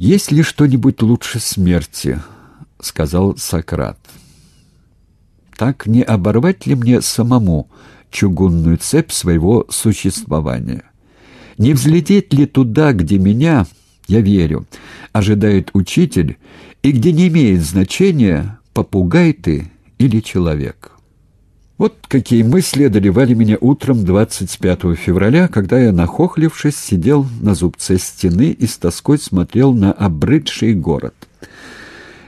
«Есть ли что-нибудь лучше смерти?» — сказал Сократ. «Так не оборвать ли мне самому чугунную цепь своего существования? Не взлететь ли туда, где меня, я верю, ожидает учитель, и где не имеет значения, попугай ты или человек?» Вот какие мысли одолевали меня утром 25 февраля, когда я, нахохлившись, сидел на зубце стены и с тоской смотрел на обрыдший город.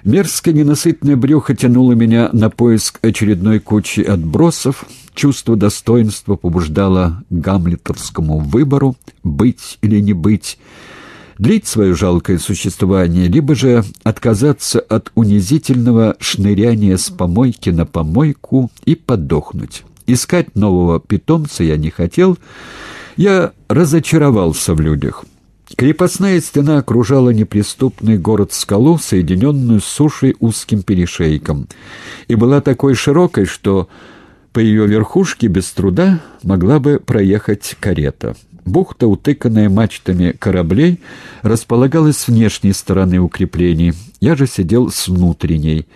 Мерзкое ненасытное брюхо тянуло меня на поиск очередной кучи отбросов, чувство достоинства побуждало гамлетовскому выбору «быть или не быть», длить свое жалкое существование, либо же отказаться от унизительного шныряния с помойки на помойку и подохнуть. Искать нового питомца я не хотел, я разочаровался в людях. Крепостная стена окружала неприступный город-скалу, соединенную с сушей узким перешейком, и была такой широкой, что по ее верхушке без труда могла бы проехать карета. Бухта, утыканная мачтами кораблей, располагалась с внешней стороны укреплений. Я же сидел с внутренней.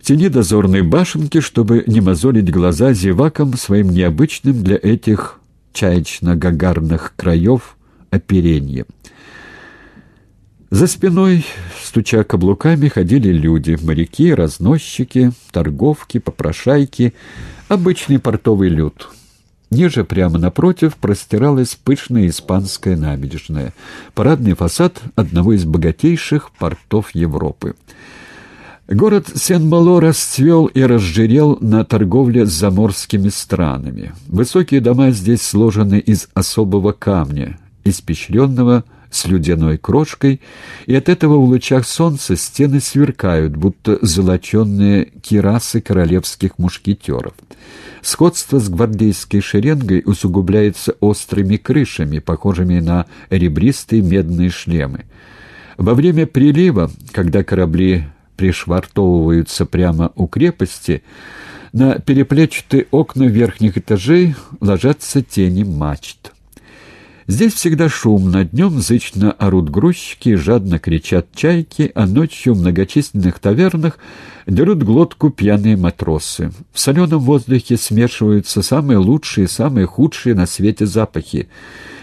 В тени дозорной башенки, чтобы не мозолить глаза зевакам своим необычным для этих чаечно-гагарных краев опереньем. За спиной, стуча каблуками, ходили люди, моряки, разносчики, торговки, попрошайки, обычный портовый люд. Ниже, прямо напротив, простиралась пышная испанская набережная, парадный фасад одного из богатейших портов Европы. Город Сен-Мало расцвел и разжирел на торговле с заморскими странами. Высокие дома здесь сложены из особого камня, испещренного слюдяной крошкой, и от этого в лучах солнца стены сверкают, будто золоченные кирасы королевских мушкетеров. Сходство с гвардейской шеренгой усугубляется острыми крышами, похожими на ребристые медные шлемы. Во время прилива, когда корабли пришвартовываются прямо у крепости, на переплечатые окна верхних этажей ложатся тени мачт. Здесь всегда шумно, днем зычно орут грузчики, жадно кричат чайки, а ночью в многочисленных тавернах дерут глотку пьяные матросы. В соленом воздухе смешиваются самые лучшие и самые худшие на свете запахи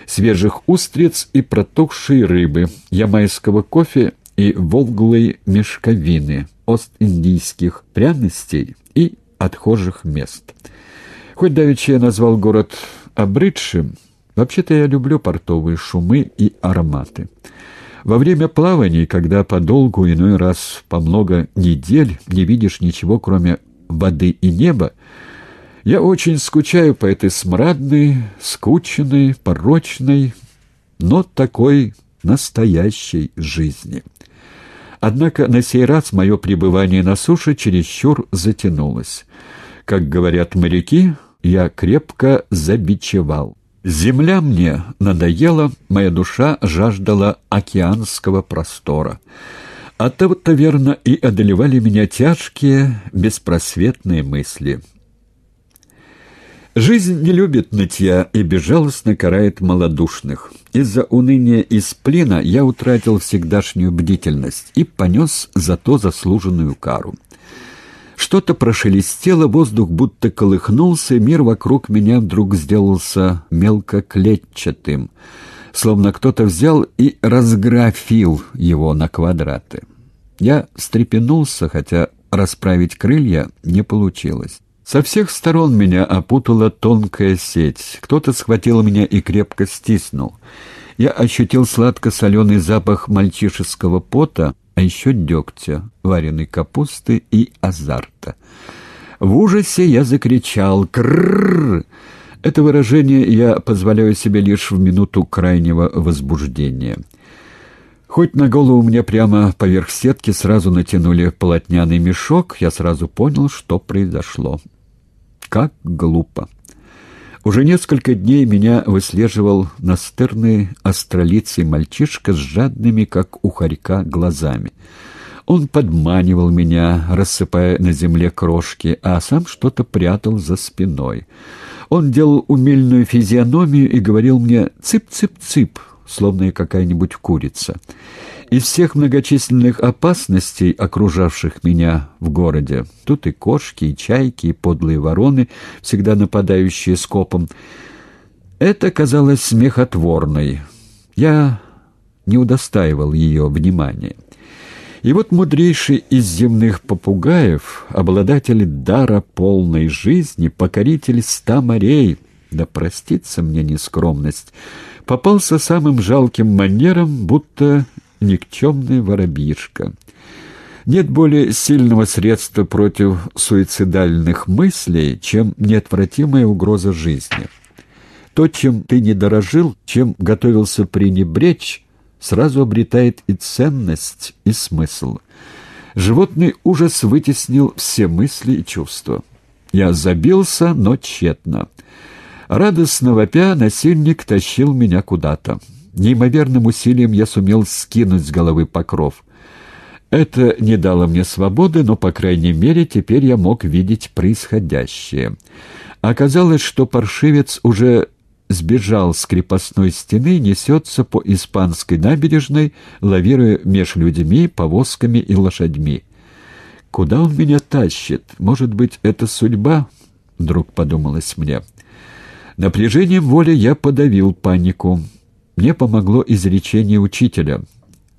свежих устриц и протухшей рыбы, ямайского кофе и волглой мешковины, ост-индийских пряностей и отхожих мест. Хоть давеча я назвал город обрыдшим, Вообще-то я люблю портовые шумы и ароматы. Во время плаваний, когда подолгу, иной раз по много недель, не видишь ничего, кроме воды и неба, я очень скучаю по этой смрадной, скученной, порочной, но такой настоящей жизни. Однако на сей раз мое пребывание на суше чересчур затянулось. Как говорят моряки, я крепко забичевал. Земля мне надоела, моя душа жаждала океанского простора. Оттого-то, верно, и одолевали меня тяжкие, беспросветные мысли. Жизнь не любит нытья и безжалостно карает малодушных. Из-за уныния и сплина я утратил всегдашнюю бдительность и понес за то заслуженную кару. Что-то прошелестело, воздух будто колыхнулся, и мир вокруг меня вдруг сделался мелкоклетчатым, словно кто-то взял и разграфил его на квадраты. Я встрепенулся, хотя расправить крылья не получилось. Со всех сторон меня опутала тонкая сеть. Кто-то схватил меня и крепко стиснул. Я ощутил сладко-соленый запах мальчишеского пота, а еще дегтя, вареной капусты и азарта. В ужасе я закричал «Кррррр!». Это выражение я позволяю себе лишь в минуту крайнего возбуждения. Хоть на голову мне прямо поверх сетки сразу натянули полотняный мешок, я сразу понял, что произошло. Как глупо. Уже несколько дней меня выслеживал настырный астролицый мальчишка с жадными, как у хорька, глазами. Он подманивал меня, рассыпая на земле крошки, а сам что-то прятал за спиной. Он делал умельную физиономию и говорил мне «цып-цып-цып», словно я какая-нибудь курица. Из всех многочисленных опасностей, окружавших меня в городе, тут и кошки, и чайки, и подлые вороны, всегда нападающие скопом, это казалось смехотворной. Я не удостаивал ее внимания. И вот мудрейший из земных попугаев, обладатель дара полной жизни, покоритель ста морей, да простится мне нескромность, попался самым жалким манером, будто никчемный воробьишка. Нет более сильного средства против суицидальных мыслей, чем неотвратимая угроза жизни. То, чем ты не дорожил, чем готовился пренебречь, сразу обретает и ценность, и смысл. Животный ужас вытеснил все мысли и чувства. Я забился, но тщетно. Радостно вопя, насильник тащил меня куда-то. Неимоверным усилием я сумел скинуть с головы покров. Это не дало мне свободы, но, по крайней мере, теперь я мог видеть происходящее. Оказалось, что паршивец уже сбежал с крепостной стены несется по испанской набережной, лавируя меж людьми, повозками и лошадьми. «Куда он меня тащит? Может быть, это судьба?» — вдруг подумалось мне. Напряжением воли я подавил панику. Мне помогло изречение учителя.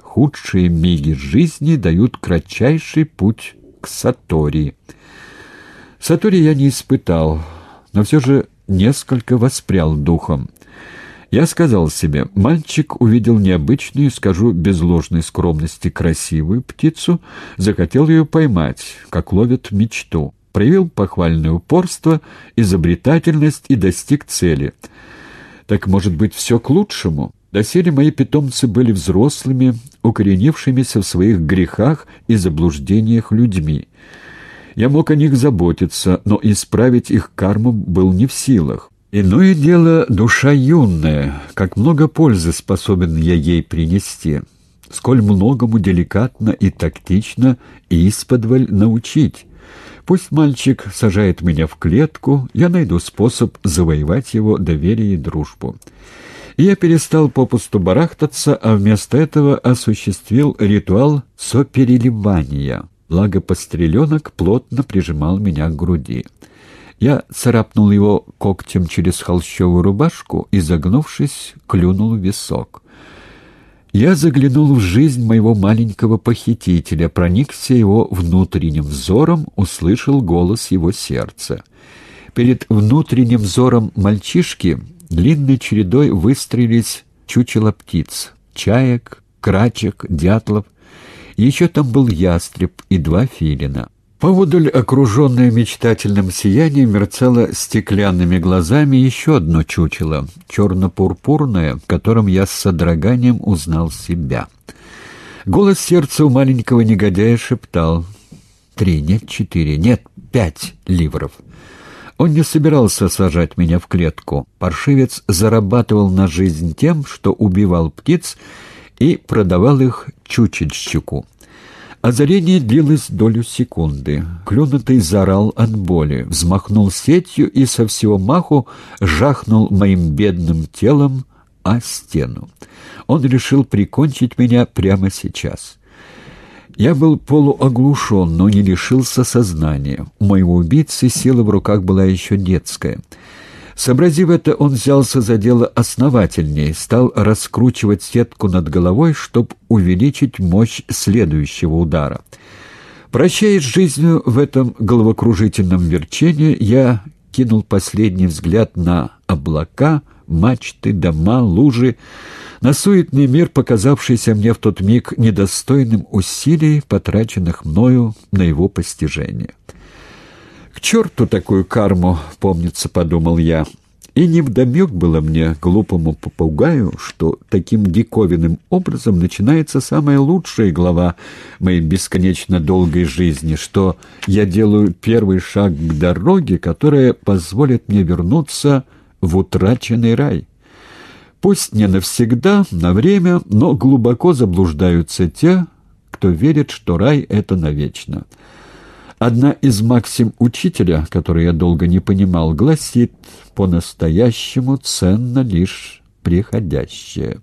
«Худшие миги жизни дают кратчайший путь к Сатори». Сатори я не испытал, но все же несколько воспрял духом. Я сказал себе, мальчик увидел необычную, скажу без ложной скромности, красивую птицу, захотел ее поймать, как ловят мечту, проявил похвальное упорство, изобретательность и достиг цели. Так, может быть, все к лучшему? Доселе мои питомцы были взрослыми, укоренившимися в своих грехах и заблуждениях людьми. Я мог о них заботиться, но исправить их карму был не в силах. Иное дело душа юная, как много пользы способен я ей принести, сколь многому деликатно и тактично и исподволь научить. Пусть мальчик сажает меня в клетку, я найду способ завоевать его доверие и дружбу. И я перестал попусту барахтаться, а вместо этого осуществил ритуал сопереливания — благо постреленок плотно прижимал меня к груди. Я царапнул его когтем через холщовую рубашку и, загнувшись, клюнул висок. Я заглянул в жизнь моего маленького похитителя, проникся его внутренним взором, услышал голос его сердца. Перед внутренним взором мальчишки длинной чередой выстрелились чучело птиц, чаек, крачек, дятлов, еще там был ястреб и два филина. Поводаль, окруженное мечтательным сиянием, мерцало стеклянными глазами еще одно чучело, черно-пурпурное, в котором я с содроганием узнал себя. Голос сердца у маленького негодяя шептал «Три, нет, четыре, нет, пять ливров». Он не собирался сажать меня в клетку. Паршивец зарабатывал на жизнь тем, что убивал птиц и продавал их чучельщику. Озарение длилось долю секунды. Клюнутый заорал от боли, взмахнул сетью и со всего маху жахнул моим бедным телом о стену. Он решил прикончить меня прямо сейчас. Я был полуоглушен, но не лишился сознания. У моего убийцы сила в руках была еще детская — Сообразив это, он взялся за дело основательнее, стал раскручивать сетку над головой, чтобы увеличить мощь следующего удара. Прощаясь с жизнью в этом головокружительном верчении, я кинул последний взгляд на облака, мачты, дома, лужи, на суетный мир, показавшийся мне в тот миг недостойным усилий, потраченных мною на его постижение. «К черту такую карму!» — помнится, подумал я. И невдомек было мне, глупому попугаю, что таким диковинным образом начинается самая лучшая глава моей бесконечно долгой жизни, что я делаю первый шаг к дороге, которая позволит мне вернуться в утраченный рай. Пусть не навсегда, на время, но глубоко заблуждаются те, кто верит, что рай — это навечно. Одна из максим учителя, которую я долго не понимал, гласит «по-настоящему ценно лишь приходящее».